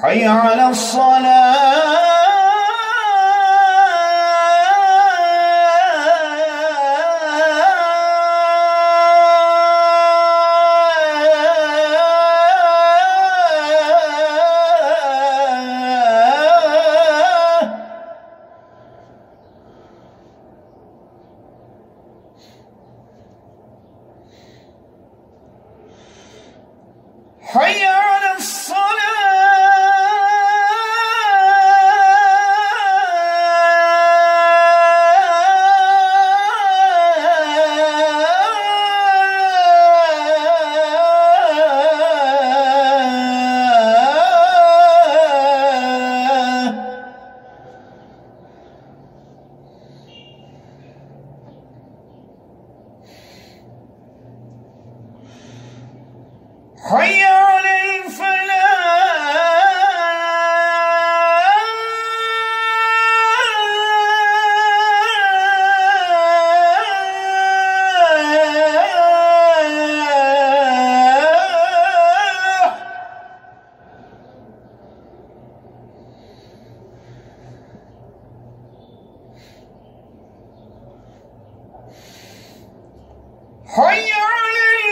حي على الصلاة. حي على الصلاة. حي على الفلاح حي على